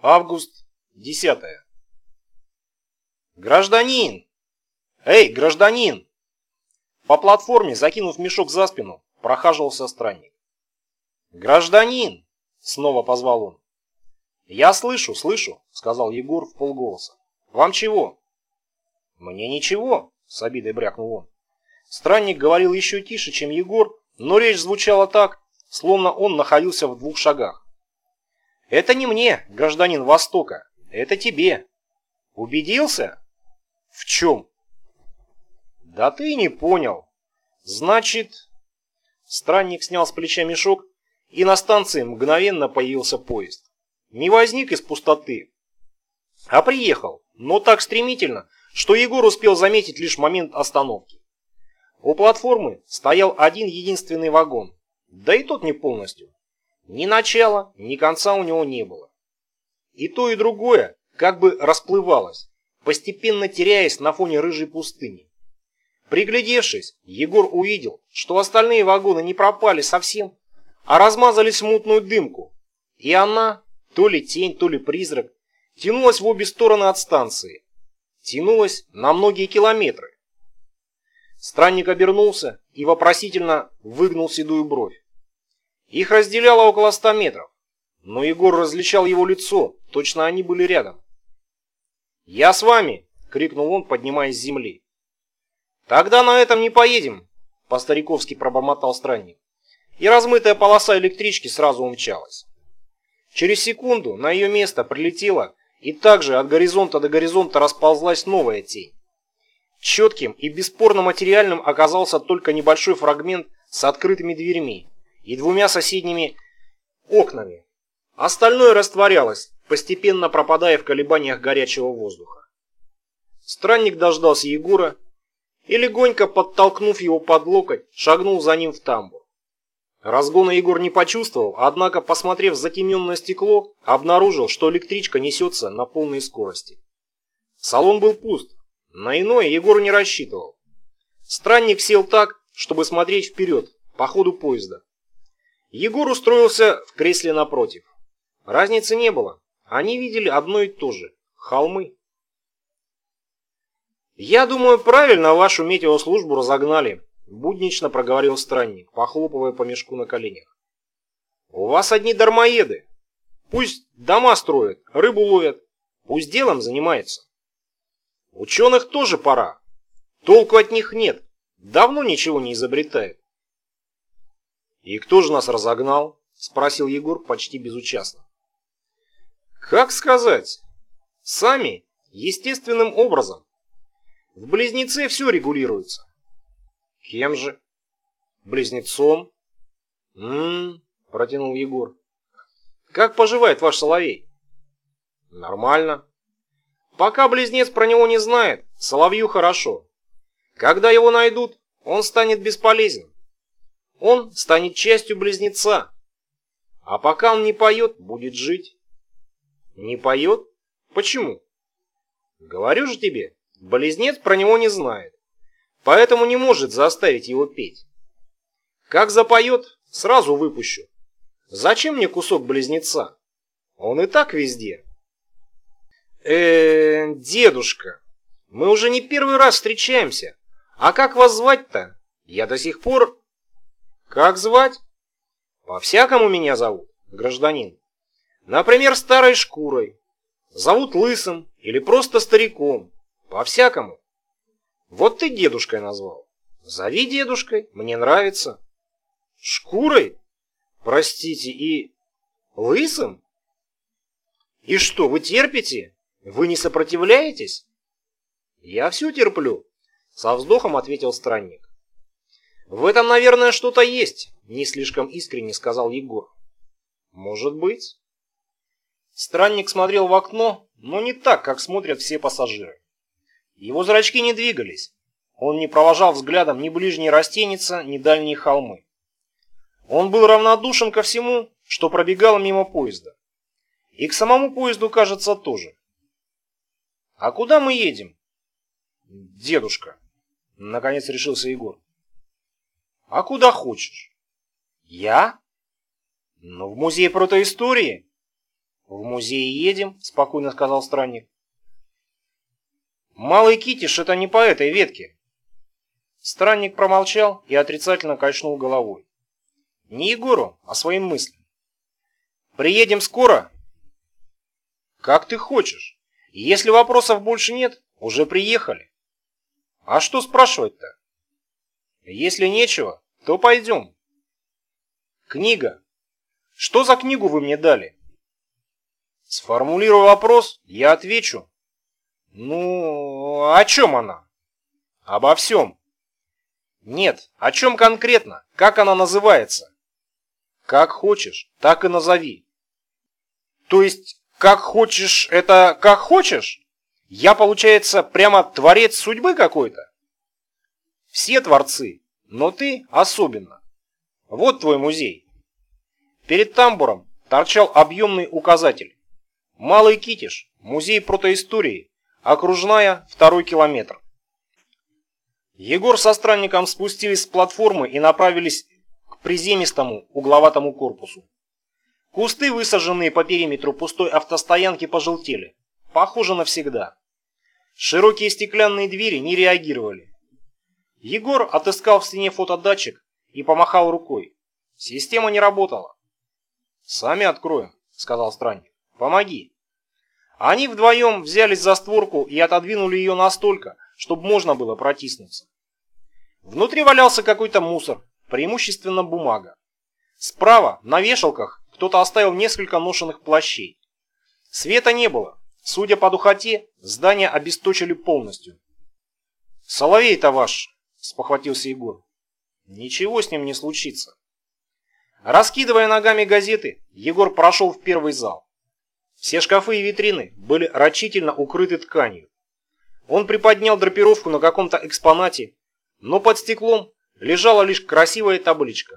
Август 10. Гражданин! Эй, гражданин! По платформе, закинув мешок за спину, прохаживался странник. «Гражданин!» — снова позвал он. «Я слышу, слышу», — сказал Егор в полголоса. «Вам чего?» «Мне ничего», — с обидой брякнул он. Странник говорил еще тише, чем Егор, но речь звучала так, словно он находился в двух шагах. «Это не мне, гражданин Востока, это тебе. Убедился?» «В чем?» «Да ты не понял. Значит...» Странник снял с плеча мешок, и на станции мгновенно появился поезд. Не возник из пустоты, а приехал, но так стремительно, что Егор успел заметить лишь момент остановки. У платформы стоял один единственный вагон, да и тот не полностью. Ни начала, ни конца у него не было. И то, и другое как бы расплывалось, постепенно теряясь на фоне рыжей пустыни. Приглядевшись, Егор увидел, что остальные вагоны не пропали совсем, а размазались в мутную дымку, и она, то ли тень, то ли призрак, тянулась в обе стороны от станции, тянулась на многие километры. Странник обернулся и вопросительно выгнул седую бровь. Их разделяло около ста метров, но Егор различал его лицо, точно они были рядом. «Я с вами!» — крикнул он, поднимаясь с земли. «Тогда на этом не поедем!» — по-стариковски пробормотал странник. И размытая полоса электрички сразу умчалась. Через секунду на ее место прилетела и также от горизонта до горизонта расползлась новая тень. Четким и бесспорно материальным оказался только небольшой фрагмент с открытыми дверьми и двумя соседними окнами. Остальное растворялось, постепенно пропадая в колебаниях горячего воздуха. Странник дождался Егора и, легонько подтолкнув его под локоть, шагнул за ним в тамбур. Разгона Егор не почувствовал, однако, посмотрев в затемненное стекло, обнаружил, что электричка несется на полной скорости. Салон был пуст, на иное Егор не рассчитывал. Странник сел так, чтобы смотреть вперед, по ходу поезда. Егор устроился в кресле напротив. Разницы не было. Они видели одно и то же – холмы. «Я думаю, правильно вашу метеослужбу разогнали», – буднично проговорил странник, похлопывая по мешку на коленях. «У вас одни дармоеды. Пусть дома строят, рыбу ловят, пусть делом занимаются. Ученых тоже пора. Толку от них нет, давно ничего не изобретают». «И кто же нас разогнал?» – спросил Егор почти безучастно. Как сказать? Сами, естественным образом. В близнеце все регулируется. Кем же? Близнецом. Ммм, протянул Егор. Как поживает ваш соловей? Нормально. Пока близнец про него не знает, соловью хорошо. Когда его найдут, он станет бесполезен. Он станет частью близнеца. А пока он не поет, будет жить. Не поет? Почему? Говорю же тебе, болезнец про него не знает, поэтому не может заставить его петь. Как запоет, сразу выпущу. Зачем мне кусок близнеца? Он и так везде. э дедушка, мы уже не первый раз встречаемся. А как вас звать-то? Я до сих пор... Как звать? По-всякому меня зовут, гражданин. Например, старой шкурой. Зовут лысым или просто стариком. По-всякому. Вот ты дедушкой назвал. Зови дедушкой, мне нравится. Шкурой? Простите, и лысым? И что, вы терпите? Вы не сопротивляетесь? Я все терплю, со вздохом ответил странник. В этом, наверное, что-то есть, не слишком искренне сказал Егор. Может быть. Странник смотрел в окно, но не так, как смотрят все пассажиры. Его зрачки не двигались. Он не провожал взглядом ни ближние растеница, ни дальние холмы. Он был равнодушен ко всему, что пробегало мимо поезда. И к самому поезду, кажется, тоже. «А куда мы едем?» «Дедушка», — наконец решился Егор. «А куда хочешь?» «Я?» «Ну, в музей протоистории». В музей едем, спокойно сказал странник. Малый Китиш это не по этой ветке. Странник промолчал и отрицательно качнул головой. Не Егору, а своим мыслям. Приедем скоро? Как ты хочешь. Если вопросов больше нет, уже приехали. А что спрашивать-то? Если нечего, то пойдем. Книга. Что за книгу вы мне дали? Сформулируй вопрос, я отвечу. Ну, о чем она? Обо всем. Нет, о чем конкретно? Как она называется? Как хочешь, так и назови. То есть, как хочешь, это как хочешь? Я, получается, прямо творец судьбы какой-то? Все творцы, но ты особенно. Вот твой музей. Перед тамбуром торчал объемный указатель. Малый Китиш, музей протоистории, окружная, второй километр. Егор со странником спустились с платформы и направились к приземистому угловатому корпусу. Кусты, высаженные по периметру пустой автостоянки, пожелтели. Похоже навсегда. Широкие стеклянные двери не реагировали. Егор отыскал в стене фотодатчик и помахал рукой. Система не работала. «Сами откроем», — сказал странник. «Помоги». Они вдвоем взялись за створку и отодвинули ее настолько, чтобы можно было протиснуться. Внутри валялся какой-то мусор, преимущественно бумага. Справа, на вешалках, кто-то оставил несколько ношенных плащей. Света не было. Судя по духоте, здание обесточили полностью. «Соловей-то ваш!» – спохватился Егор. «Ничего с ним не случится». Раскидывая ногами газеты, Егор прошел в первый зал. Все шкафы и витрины были рачительно укрыты тканью. Он приподнял драпировку на каком-то экспонате, но под стеклом лежала лишь красивая табличка.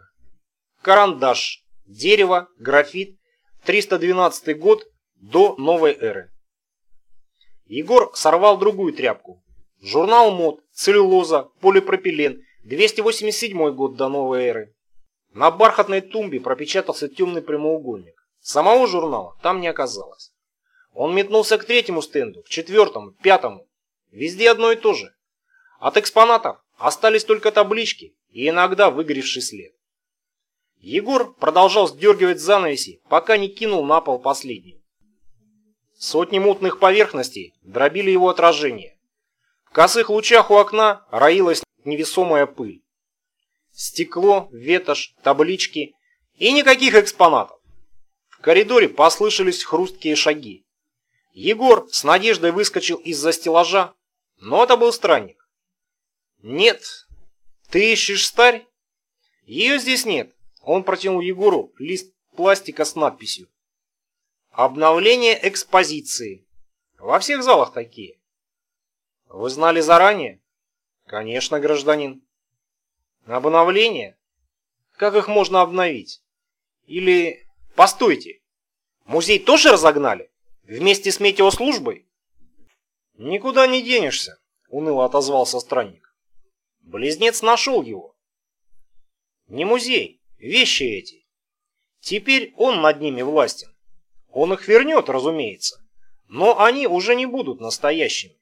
Карандаш, дерево, графит, 312 год до новой эры. Егор сорвал другую тряпку. Журнал мод, целлюлоза, полипропилен, 287 год до новой эры. На бархатной тумбе пропечатался темный прямоугольник. Самого журнала там не оказалось. Он метнулся к третьему стенду, к четвертому, пятому. Везде одно и то же. От экспонатов остались только таблички и иногда выгоревший след. Егор продолжал сдергивать занавеси, пока не кинул на пол последний. Сотни мутных поверхностей дробили его отражение. В косых лучах у окна роилась невесомая пыль. Стекло, ветошь, таблички и никаких экспонатов. В коридоре послышались хрусткие шаги. Егор с надеждой выскочил из-за стеллажа, но это был странник. «Нет, ты ищешь старь?» «Ее здесь нет». Он протянул Егору лист пластика с надписью. «Обновление экспозиции. Во всех залах такие». «Вы знали заранее?» «Конечно, гражданин». «Обновление? Как их можно обновить? Или Постойте, музей тоже разогнали? Вместе с метеослужбой? Никуда не денешься, уныло отозвался странник. Близнец нашел его. Не музей, вещи эти. Теперь он над ними властен. Он их вернет, разумеется. Но они уже не будут настоящими.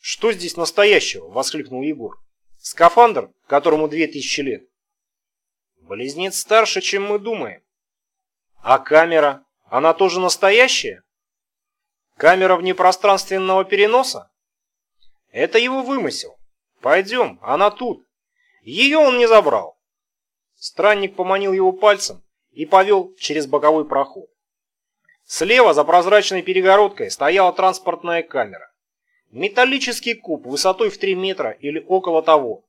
«Что здесь настоящего?» – воскликнул Егор. «Скафандр, которому две тысячи лет». «Близнец старше, чем мы думаем. А камера, она тоже настоящая? Камера внепространственного переноса? Это его вымысел. Пойдем, она тут. Ее он не забрал. Странник поманил его пальцем и повел через боковой проход. Слева за прозрачной перегородкой стояла транспортная камера. Металлический куб высотой в 3 метра или около того.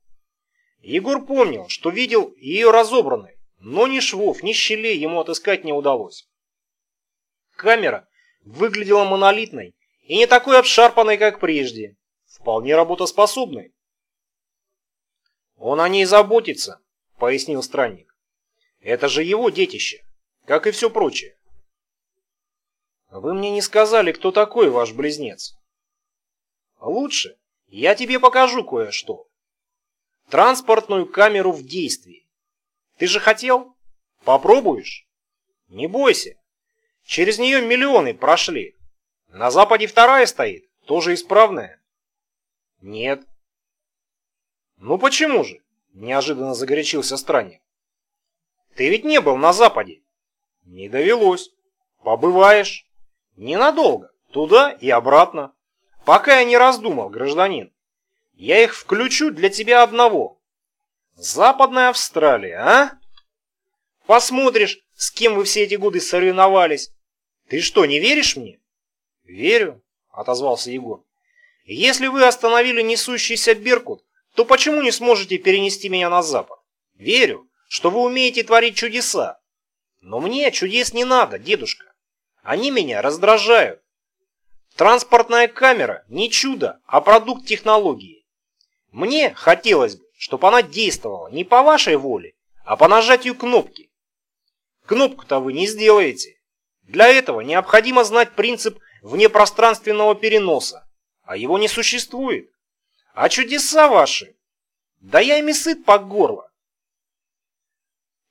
Егор помнил, что видел ее разобранной, но ни швов, ни щелей ему отыскать не удалось. Камера выглядела монолитной и не такой обшарпанной, как прежде, вполне работоспособной. «Он о ней заботится», — пояснил странник. «Это же его детище, как и все прочее». «Вы мне не сказали, кто такой ваш близнец?» «Лучше я тебе покажу кое-что. Транспортную камеру в действии. Ты же хотел? Попробуешь? Не бойся. Через нее миллионы прошли. На западе вторая стоит, тоже исправная. Нет. Ну почему же? Неожиданно загорячился странник. Ты ведь не был на западе. Не довелось. Побываешь. Ненадолго. Туда и обратно. Пока я не раздумал, гражданин. Я их включу для тебя одного. Западная Австралия, а? Посмотришь, с кем вы все эти годы соревновались. Ты что, не веришь мне? Верю, отозвался Егор. Если вы остановили несущийся Беркут, то почему не сможете перенести меня на запад? Верю, что вы умеете творить чудеса. Но мне чудес не надо, дедушка. Они меня раздражают. Транспортная камера не чудо, а продукт технологии. Мне хотелось бы, чтобы она действовала не по вашей воле, а по нажатию кнопки. Кнопку-то вы не сделаете. Для этого необходимо знать принцип внепространственного переноса, а его не существует. А чудеса ваши? Да я ими сыт по горло.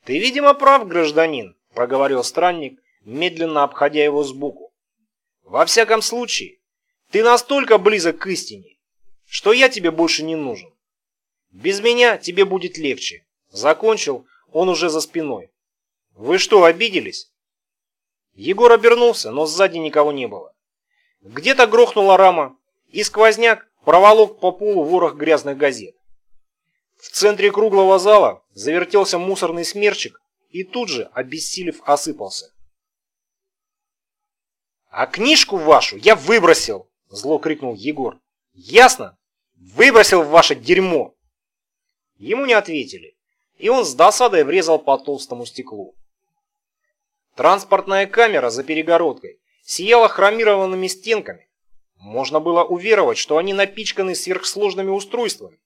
Ты, видимо, прав, гражданин, проговорил странник, медленно обходя его сбоку. Во всяком случае, ты настолько близок к истине, что я тебе больше не нужен. Без меня тебе будет легче. Закончил он уже за спиной. Вы что, обиделись? Егор обернулся, но сзади никого не было. Где-то грохнула рама, и сквозняк проволок по полу ворох грязных газет. В центре круглого зала завертелся мусорный смерчик и тут же, обессилев, осыпался. «А книжку вашу я выбросил!» – зло крикнул Егор. «Ясно? Выбросил в ваше дерьмо!» Ему не ответили, и он с досадой врезал по толстому стеклу. Транспортная камера за перегородкой сияла хромированными стенками. Можно было уверовать, что они напичканы сверхсложными устройствами.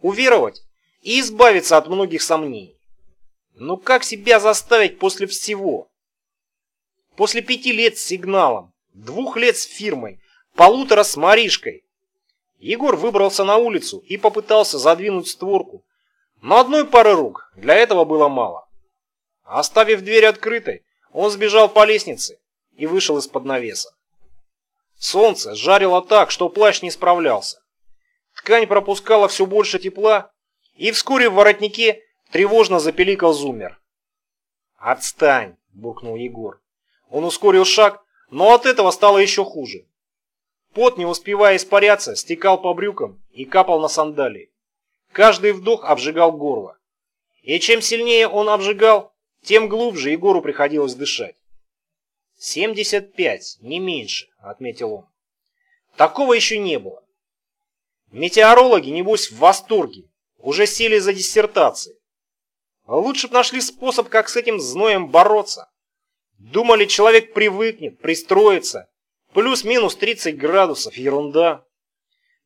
Уверовать и избавиться от многих сомнений. Но как себя заставить после всего? После пяти лет с сигналом, двух лет с фирмой, полутора с Маришкой. Егор выбрался на улицу и попытался задвинуть створку, но одной пары рук для этого было мало. Оставив дверь открытой, он сбежал по лестнице и вышел из-под навеса. Солнце жарило так, что плащ не справлялся. Ткань пропускала все больше тепла, и вскоре в воротнике тревожно запеликал зумер. «Отстань!» – буркнул Егор. Он ускорил шаг, но от этого стало еще хуже. Пот, не успевая испаряться, стекал по брюкам и капал на сандалии. Каждый вдох обжигал горло. И чем сильнее он обжигал, тем глубже Егору приходилось дышать. «Семьдесят пять, не меньше», — отметил он. Такого еще не было. Метеорологи, небось, в восторге, уже сели за диссертации. Лучше б нашли способ, как с этим зноем бороться. Думали, человек привыкнет, пристроится. Плюс-минус 30 градусов, ерунда.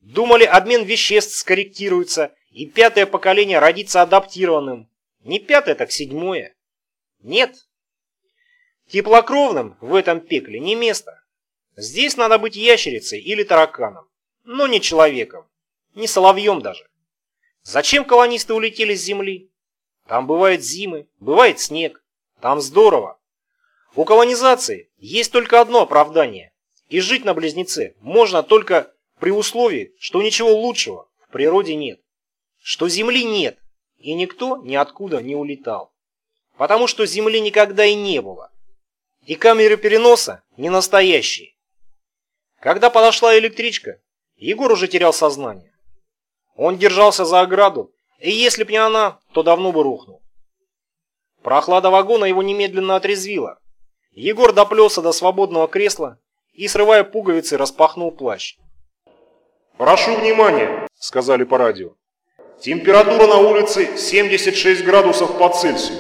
Думали, обмен веществ скорректируется, и пятое поколение родится адаптированным. Не пятое, так седьмое. Нет. Теплокровным в этом пекле не место. Здесь надо быть ящерицей или тараканом, но не человеком, не соловьем даже. Зачем колонисты улетели с Земли? Там бывают зимы, бывает снег. Там здорово. У колонизации есть только одно оправдание. И жить на Близнеце можно только при условии, что ничего лучшего в природе нет. Что Земли нет, и никто ниоткуда не улетал. Потому что Земли никогда и не было. И камеры переноса не настоящие. Когда подошла электричка, Егор уже терял сознание. Он держался за ограду, и если б не она, то давно бы рухнул. Прохлада вагона его немедленно отрезвила. Егор доплелся до свободного кресла и, срывая пуговицы, распахнул плащ. «Прошу внимания», — сказали по радио. «Температура на улице 76 градусов по Цельсию.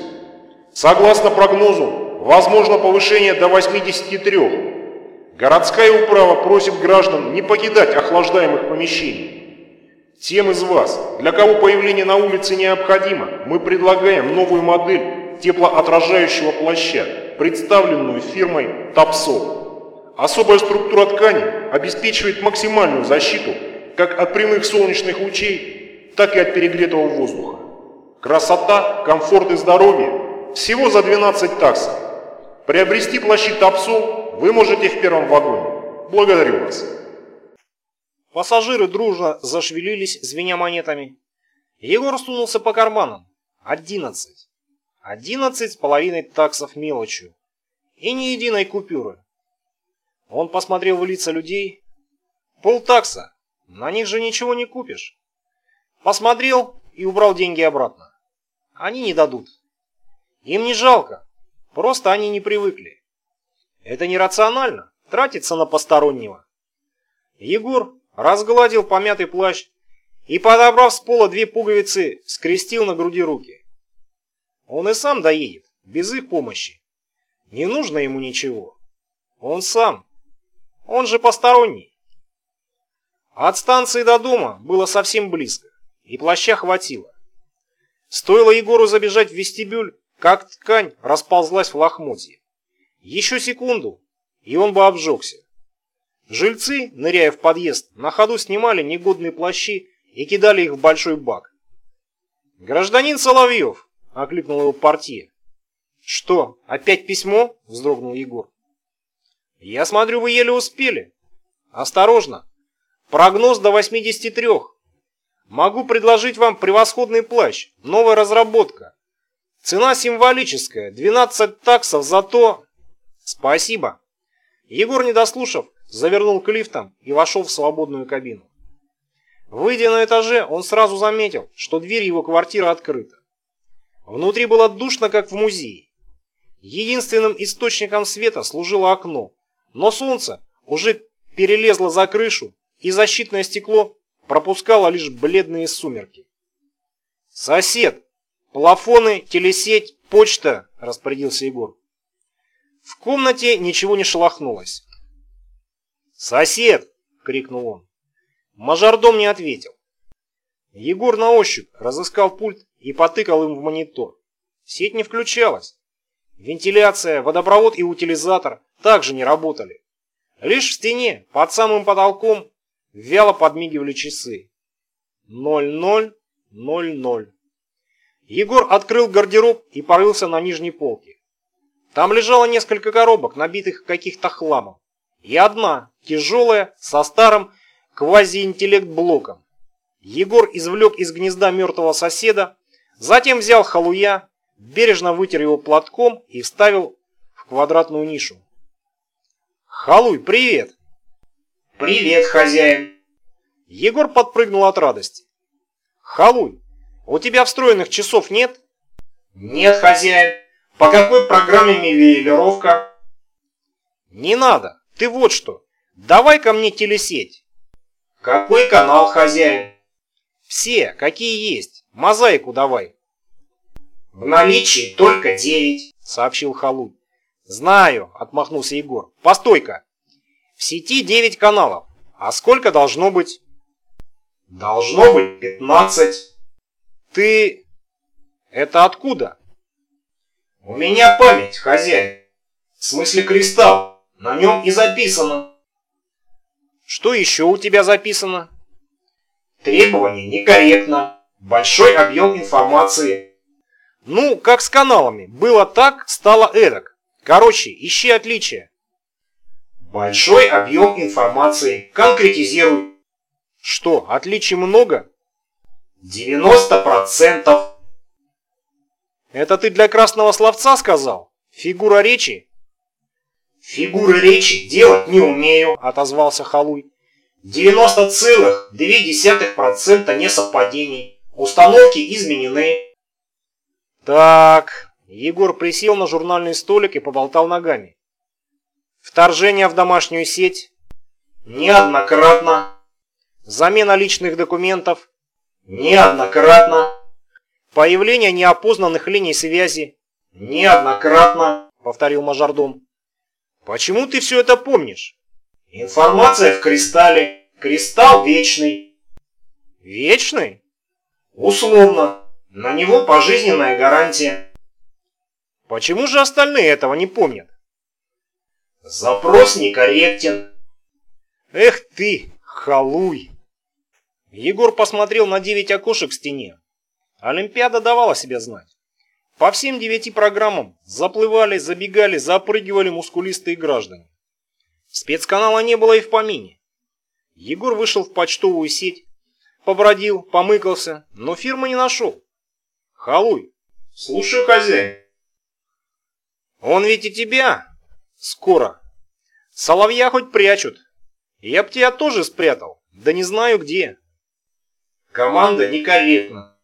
Согласно прогнозу, возможно повышение до 83. Городская управа просит граждан не покидать охлаждаемых помещений. Тем из вас, для кого появление на улице необходимо, мы предлагаем новую модель теплоотражающего плаща представленную фирмой Топсол. Особая структура ткани обеспечивает максимальную защиту как от прямых солнечных лучей, так и от перегретого воздуха. Красота, комфорт и здоровье всего за 12 таксов. Приобрести плащи Топсол вы можете в первом вагоне. Благодарю вас. Пассажиры дружно зашевелились, звеня монетами. Егор сунулся по карманам. Одиннадцать. Одиннадцать с половиной таксов мелочью. И ни единой купюры. Он посмотрел в лица людей. Полтакса. На них же ничего не купишь. Посмотрел и убрал деньги обратно. Они не дадут. Им не жалко. Просто они не привыкли. Это нерационально. Тратиться на постороннего. Егор разгладил помятый плащ и, подобрав с пола две пуговицы, скрестил на груди руки. Он и сам доедет, без их помощи. Не нужно ему ничего. Он сам. Он же посторонний. От станции до дома было совсем близко, и плаща хватило. Стоило Егору забежать в вестибюль, как ткань расползлась в лохмотье. Еще секунду, и он бы обжегся. Жильцы, ныряя в подъезд, на ходу снимали негодные плащи и кидали их в большой бак. «Гражданин Соловьев!» — окликнул его портье. «Что, опять письмо?» — вздрогнул Егор. «Я смотрю, вы еле успели. Осторожно. Прогноз до 83. Могу предложить вам превосходный плащ, новая разработка. Цена символическая, 12 таксов за то...» «Спасибо». Егор, не дослушав, завернул к лифтам и вошел в свободную кабину. Выйдя на этаже, он сразу заметил, что дверь его квартиры открыта. Внутри было душно, как в музее. Единственным источником света служило окно, но солнце уже перелезло за крышу, и защитное стекло пропускало лишь бледные сумерки. «Сосед! Плафоны, телесеть, почта!» – распорядился Егор. В комнате ничего не шелохнулось. «Сосед!» — крикнул он. Мажордом не ответил. Егор на ощупь разыскал пульт и потыкал им в монитор. Сеть не включалась. Вентиляция, водопровод и утилизатор также не работали. Лишь в стене, под самым потолком, вяло подмигивали часы. 0000. Егор открыл гардероб и порылся на нижней полке. Там лежало несколько коробок, набитых каких-то хламом и одна, тяжелая, со старым квазиинтеллект-блоком. Егор извлек из гнезда мертвого соседа, затем взял халуя, бережно вытер его платком и вставил в квадратную нишу. «Халуй, привет!» «Привет, хозяин!» Егор подпрыгнул от радости. «Халуй, у тебя встроенных часов нет?» «Нет, хозяин. По какой программе нивелировка?» «Не надо. Ты вот что, давай ко мне телесеть. Какой канал, хозяин? Все, какие есть. Мозаику давай. В наличии только девять, сообщил Халуй. Знаю, отмахнулся Егор. Постой-ка. В сети девять каналов. А сколько должно быть? Должно быть пятнадцать. Ты... Это откуда? У меня память, хозяин. В смысле кристалл. На нем и записано. Что еще у тебя записано? Требование некорректно. Большой объем информации. Ну, как с каналами. Было так, стало эдак. Короче, ищи отличия. Большой объем информации. Конкретизируй. Что, отличий много? 90%. Это ты для красного словца сказал? Фигура речи? «Фигуры речи делать не умею», — отозвался Халуй. «90,2% несовпадений. Установки изменены». «Так...» Егор присел на журнальный столик и поболтал ногами. «Вторжение в домашнюю сеть?» «Неоднократно». «Замена личных документов?» «Неоднократно». «Появление неопознанных линий связи?» «Неоднократно», — повторил мажордом. Почему ты все это помнишь? Информация в кристалле. Кристалл вечный. Вечный? Условно. На него пожизненная гарантия. Почему же остальные этого не помнят? Запрос некорректен. Эх ты, халуй. Егор посмотрел на девять окошек в стене. Олимпиада давала себя знать. По всем девяти программам заплывали, забегали, запрыгивали мускулистые граждане. Спецканала не было и в помине. Егор вышел в почтовую сеть, побродил, помыкался, но фирмы не нашел. Халуй. Слушаю, хозяин. Он ведь и тебя скоро. Соловья хоть прячут. Я б тебя тоже спрятал, да не знаю где. Команда некорректна.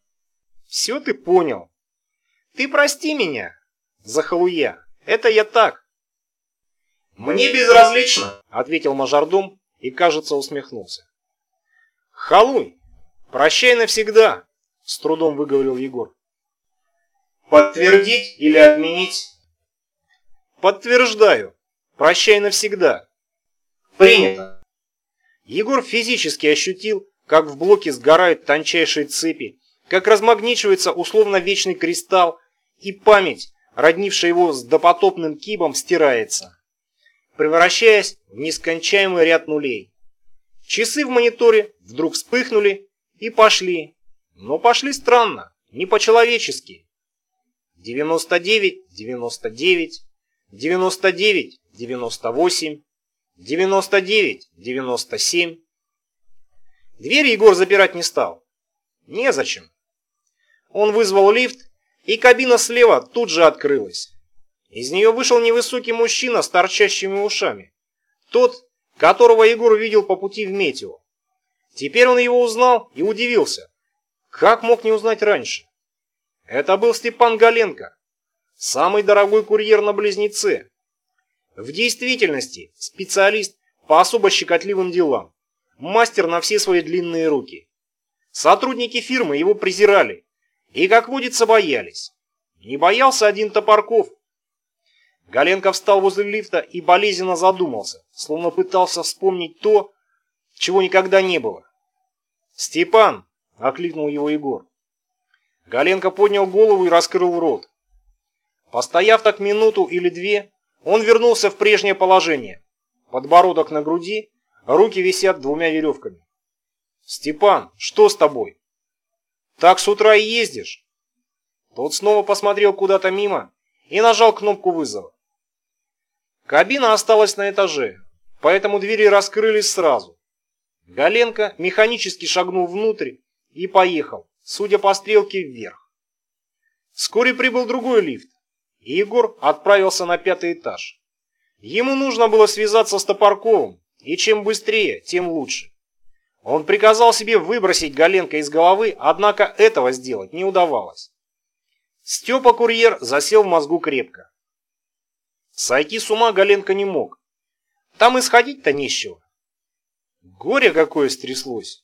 Все ты понял. Ты прости меня за халуя. Это я так. Мне безразлично, ответил мажордом и, кажется, усмехнулся. Халуй, прощай навсегда, с трудом выговорил Егор. Подтвердить или отменить? Подтверждаю. Прощай навсегда. Принято. Егор физически ощутил, как в блоке сгорают тончайшие цепи, как размагничивается условно вечный кристалл, и память, роднившая его с допотопным кибом, стирается, превращаясь в нескончаемый ряд нулей. Часы в мониторе вдруг вспыхнули и пошли, но пошли странно, не по-человечески. 99, 99, 99, 98, 99, 97. Дверь Егор запирать не стал. Незачем. Он вызвал лифт, и кабина слева тут же открылась. Из нее вышел невысокий мужчина с торчащими ушами. Тот, которого Егор видел по пути в Метео. Теперь он его узнал и удивился. Как мог не узнать раньше? Это был Степан Галенко, самый дорогой курьер на Близнеце. В действительности специалист по особо щекотливым делам, мастер на все свои длинные руки. Сотрудники фирмы его презирали и, как водится, боялись. Не боялся один Топорков. Галенко встал возле лифта и болезненно задумался, словно пытался вспомнить то, чего никогда не было. «Степан!» — окликнул его Егор. Галенко поднял голову и раскрыл рот. Постояв так минуту или две, он вернулся в прежнее положение. Подбородок на груди, руки висят двумя веревками. «Степан, что с тобой?» «Так с утра и ездишь?» Тот снова посмотрел куда-то мимо и нажал кнопку вызова. Кабина осталась на этаже, поэтому двери раскрылись сразу. Галенко механически шагнул внутрь и поехал, судя по стрелке, вверх. Вскоре прибыл другой лифт, и Егор отправился на пятый этаж. Ему нужно было связаться с Топорковым, и чем быстрее, тем лучше. Он приказал себе выбросить Галенко из головы, однако этого сделать не удавалось. Степа-курьер засел в мозгу крепко. Сойти с ума Галенко не мог. Там исходить-то нечего. Горе какое стряслось.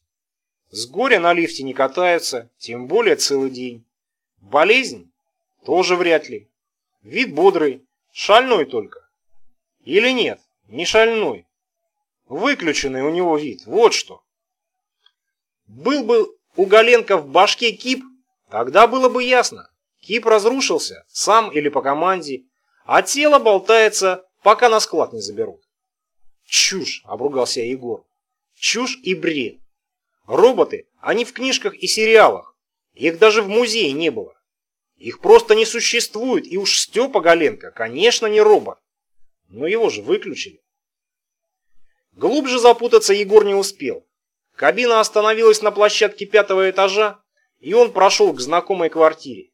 С горя на лифте не катаются, тем более целый день. Болезнь? Тоже вряд ли. Вид бодрый, шальной только. Или нет, не шальной. Выключенный у него вид, вот что. Был бы у Галенко в башке кип, тогда было бы ясно. Кип разрушился, сам или по команде, а тело болтается, пока на склад не заберут. Чушь, обругался Егор. Чушь и бред. Роботы, они в книжках и сериалах. Их даже в музее не было. Их просто не существует, и уж Степа Галенко, конечно, не робот. Но его же выключили. Глубже запутаться Егор не успел. Кабина остановилась на площадке пятого этажа, и он прошел к знакомой квартире.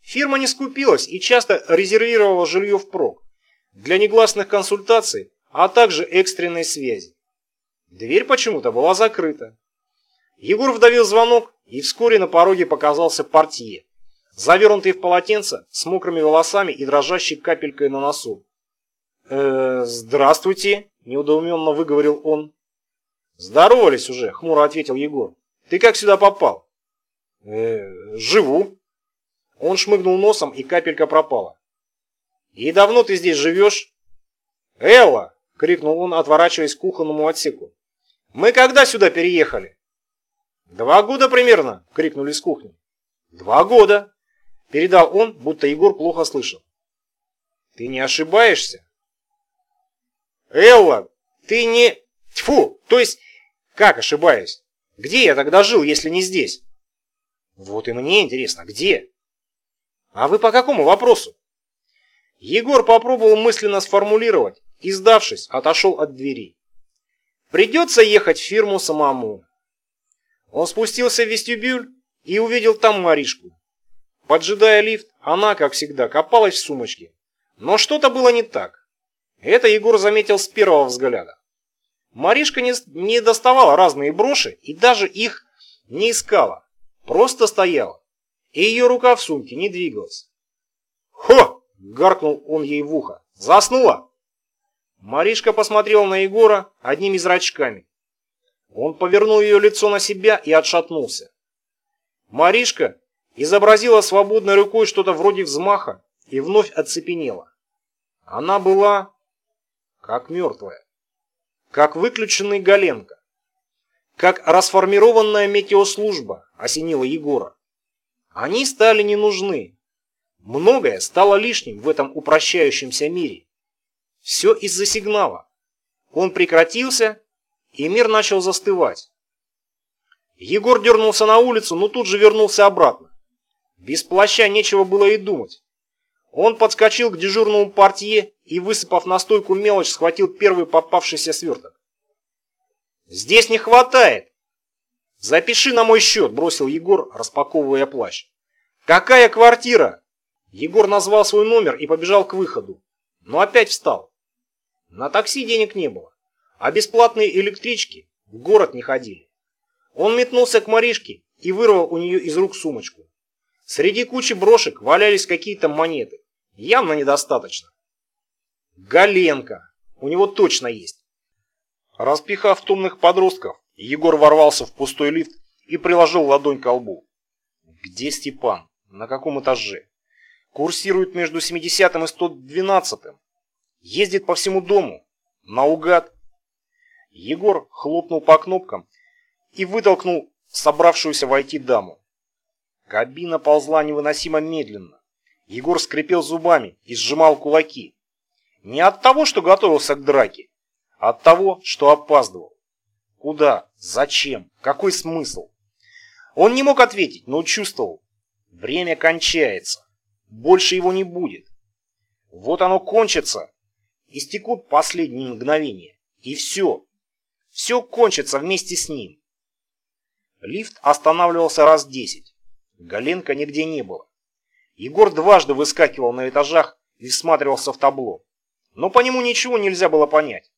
Фирма не скупилась и часто резервировала жилье впрок для негласных консультаций, а также экстренной связи. Дверь почему-то была закрыта. Егор вдавил звонок, и вскоре на пороге показался портье завернутый в полотенце, с мокрыми волосами и дрожащей капелькой на носу. «Э, «Здравствуйте», — неудоуменно выговорил он. «Здоровались уже», — хмуро ответил Егор. «Ты как сюда попал?» «Э, живу». Он шмыгнул носом, и капелька пропала. «И давно ты здесь живешь?» «Элла!» — крикнул он, отворачиваясь к кухонному отсеку. «Мы когда сюда переехали?» «Два года примерно!» — крикнули с кухни. «Два года!» Передал он, будто Егор плохо слышал. Ты не ошибаешься? Элла, ты не... Тьфу, то есть, как ошибаюсь? Где я тогда жил, если не здесь? Вот и мне интересно, где? А вы по какому вопросу? Егор попробовал мысленно сформулировать и, сдавшись, отошел от двери. Придется ехать в фирму самому. Он спустился в вестибюль и увидел там Маришку. Поджидая лифт, она, как всегда, копалась в сумочке. Но что-то было не так. Это Егор заметил с первого взгляда. Маришка не, не доставала разные броши и даже их не искала. Просто стояла. И ее рука в сумке не двигалась. «Хо!» – гаркнул он ей в ухо. «Заснула?» Маришка посмотрела на Егора одними зрачками. Он повернул ее лицо на себя и отшатнулся. Маришка изобразила свободной рукой что-то вроде взмаха и вновь оцепенела. Она была как мертвая, как выключенный Галенко, как расформированная метеослужба осенила Егора. Они стали не нужны. Многое стало лишним в этом упрощающемся мире. Все из-за сигнала. Он прекратился, и мир начал застывать. Егор дернулся на улицу, но тут же вернулся обратно. Без плаща нечего было и думать. Он подскочил к дежурному портье и, высыпав на стойку мелочь, схватил первый попавшийся сверток. «Здесь не хватает!» «Запиши на мой счет», – бросил Егор, распаковывая плащ. «Какая квартира?» Егор назвал свой номер и побежал к выходу, но опять встал. На такси денег не было, а бесплатные электрички в город не ходили. Он метнулся к Маришке и вырвал у нее из рук сумочку. Среди кучи брошек валялись какие-то монеты. Явно недостаточно. Галенко. У него точно есть. Распихав томных подростков, Егор ворвался в пустой лифт и приложил ладонь к лбу. Где Степан? На каком этаже? Курсирует между 70 и 112. -м. Ездит по всему дому. Наугад. Егор хлопнул по кнопкам и вытолкнул собравшуюся войти даму. Кабина ползла невыносимо медленно. Егор скрипел зубами и сжимал кулаки. Не от того, что готовился к драке, а от того, что опаздывал. Куда? Зачем? Какой смысл? Он не мог ответить, но чувствовал. Время кончается. Больше его не будет. Вот оно кончится, Истекут последние мгновения. И все. Все кончится вместе с ним. Лифт останавливался раз десять. Галенко нигде не было. Егор дважды выскакивал на этажах и всматривался в табло. Но по нему ничего нельзя было понять.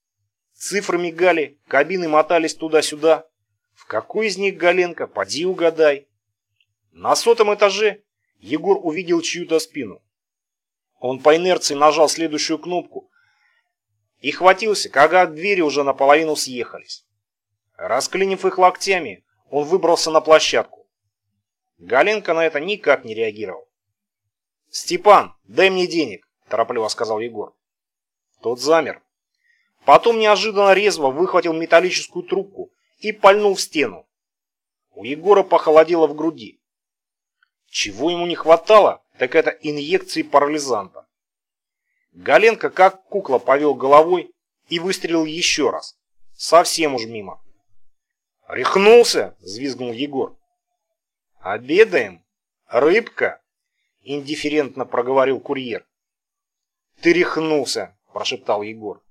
Цифры мигали, кабины мотались туда-сюда. В какой из них Галенко, поди угадай. На сотом этаже Егор увидел чью-то спину. Он по инерции нажал следующую кнопку, и хватился, когда двери уже наполовину съехались. Расклинив их локтями, он выбрался на площадку. Галенко на это никак не реагировал. «Степан, дай мне денег», – торопливо сказал Егор. Тот замер. Потом неожиданно резво выхватил металлическую трубку и пальнул в стену. У Егора похолодело в груди. Чего ему не хватало, так это инъекции парализанта. Галенко как кукла повел головой и выстрелил еще раз. Совсем уж мимо. «Рехнулся!» – взвизгнул Егор. «Обедаем? Рыбка?» – индифферентно проговорил курьер. «Ты рехнулся!» – прошептал Егор.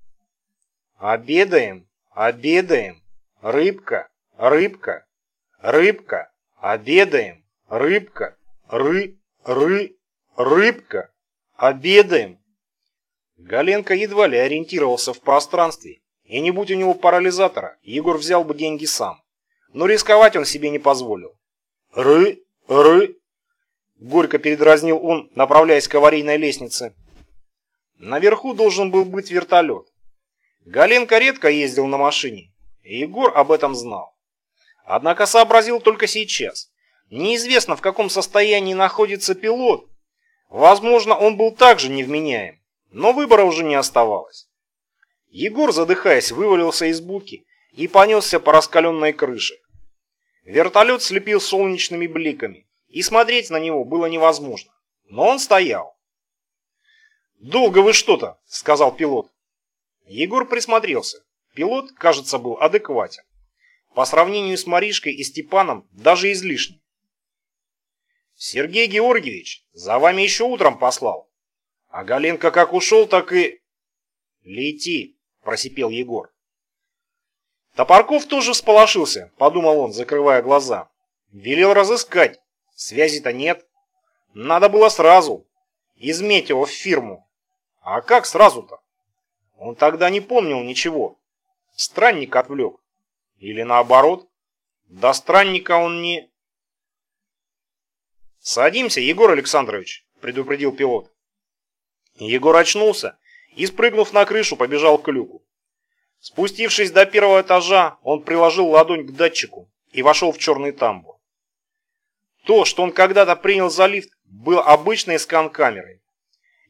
«Обедаем? Обедаем? Рыбка? Рыбка? Рыбка? Обедаем? Рыбка? Ры... Ры... Рыбка? Обедаем?» Галенко едва ли ориентировался в пространстве, и не будь у него парализатора, Егор взял бы деньги сам. Но рисковать он себе не позволил. «Ры! Ры!» Горько передразнил он, направляясь к аварийной лестнице. Наверху должен был быть вертолет. Галенко редко ездил на машине, и Егор об этом знал. Однако сообразил только сейчас. Неизвестно, в каком состоянии находится пилот. Возможно, он был также невменяем. Но выбора уже не оставалось. Егор, задыхаясь, вывалился из будки и понесся по раскаленной крыше. Вертолет слепил солнечными бликами, и смотреть на него было невозможно. Но он стоял. «Долго вы что-то», — сказал пилот. Егор присмотрелся. Пилот, кажется, был адекватен. По сравнению с Маришкой и Степаном даже излишне. Сергей Георгиевич за вами еще утром послал. А Галенко как ушел, так и... Лети, просипел Егор. Топорков тоже всполошился, подумал он, закрывая глаза. Велел разыскать. Связи-то нет. Надо было сразу. Изметь его в фирму. А как сразу-то? Он тогда не помнил ничего. Странник отвлек. Или наоборот. До странника он не... «Садимся, Егор Александрович», — предупредил пилот. Егор очнулся и, спрыгнув на крышу, побежал к люку. Спустившись до первого этажа, он приложил ладонь к датчику и вошел в черный тамбур. То, что он когда-то принял за лифт, был обычной скан-камерой.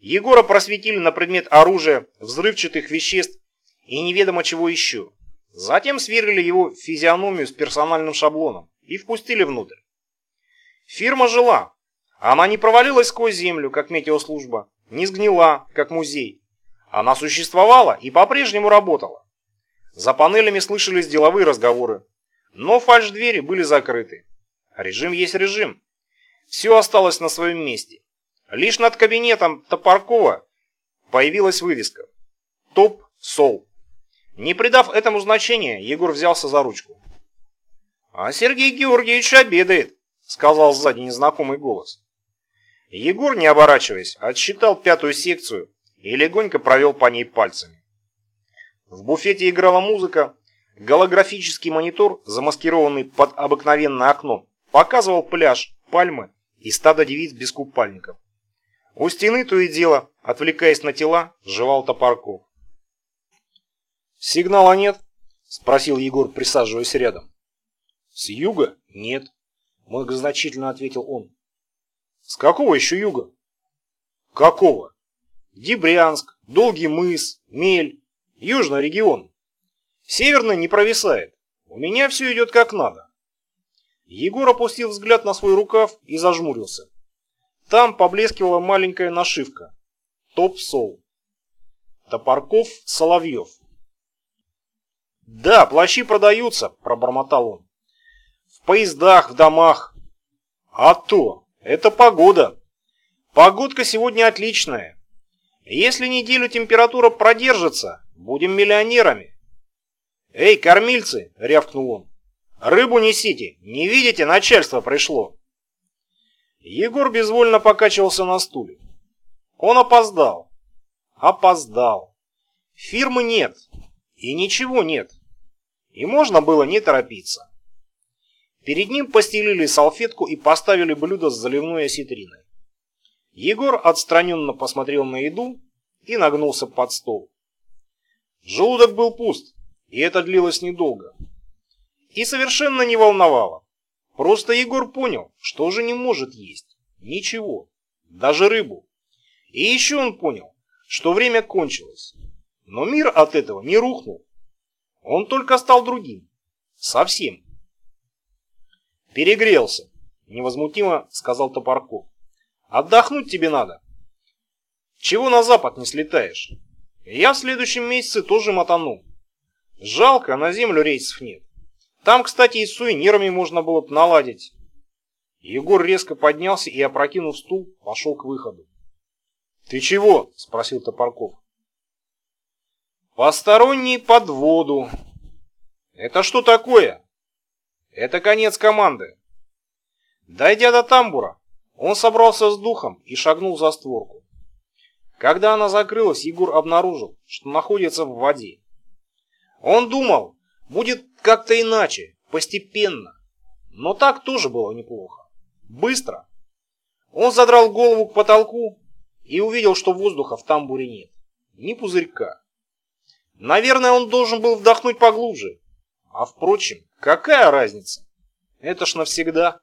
Егора просветили на предмет оружия, взрывчатых веществ и неведомо чего еще. Затем сверили его физиономию с персональным шаблоном и впустили внутрь. Фирма жила. Она не провалилась сквозь землю, как метеослужба, не сгнила, как музей. Она существовала и по-прежнему работала. За панелями слышались деловые разговоры, но фальш-двери были закрыты. Режим есть режим. Все осталось на своем месте. Лишь над кабинетом Топоркова появилась вывеска «Топ-Сол». Не придав этому значения, Егор взялся за ручку. «А Сергей Георгиевич обедает», — сказал сзади незнакомый голос. Егор, не оборачиваясь, отсчитал пятую секцию и легонько провел по ней пальцами. В буфете играла музыка, голографический монитор, замаскированный под обыкновенное окно, показывал пляж, пальмы и стадо девиц без купальников. У стены то и дело, отвлекаясь на тела, жевал топорков. «Сигнала нет?» – спросил Егор, присаживаясь рядом. «С юга? Нет», – многозначительно ответил он. «С какого еще юга?» «Какого?» «Дебрянск, Долгий мыс, Мель, Южный регион. Северный не провисает. У меня все идет как надо». Егор опустил взгляд на свой рукав и зажмурился. Там поблескивала маленькая нашивка. Топ-сол. Топорков Соловьев. «Да, плащи продаются», – пробормотал он. «В поездах, в домах». «А то! Это погода. Погодка сегодня отличная. Если неделю температура продержится, будем миллионерами». «Эй, кормильцы!» – рявкнул он. «Рыбу несите! Не видите, начальство пришло!» Егор безвольно покачивался на стуле. Он опоздал. Опоздал. Фирмы нет. И ничего нет. И можно было не торопиться. Перед ним постелили салфетку и поставили блюдо с заливной осетриной. Егор отстраненно посмотрел на еду и нагнулся под стол. Желудок был пуст, и это длилось недолго. И совершенно не волновало. Просто Егор понял, что уже не может есть. Ничего. Даже рыбу. И еще он понял, что время кончилось. Но мир от этого не рухнул. Он только стал другим. Совсем. Перегрелся, невозмутимо сказал Топорков. Отдохнуть тебе надо. Чего на запад не слетаешь? Я в следующем месяце тоже мотану. Жалко, на землю рейсов нет. Там, кстати, и с сувенирами можно было бы наладить. Егор резко поднялся и, опрокинув стул, пошел к выходу. «Ты чего?» – спросил Топорков. Посторонний под воду. Это что такое? Это конец команды. Дойдя до тамбура, он собрался с духом и шагнул за створку. Когда она закрылась, Егор обнаружил, что находится в воде. Он думал, будет как-то иначе, постепенно. Но так тоже было неплохо. Быстро. Он задрал голову к потолку и увидел, что воздуха в тамбуре нет. Ни пузырька. Наверное, он должен был вдохнуть поглубже. А впрочем, какая разница? Это ж навсегда.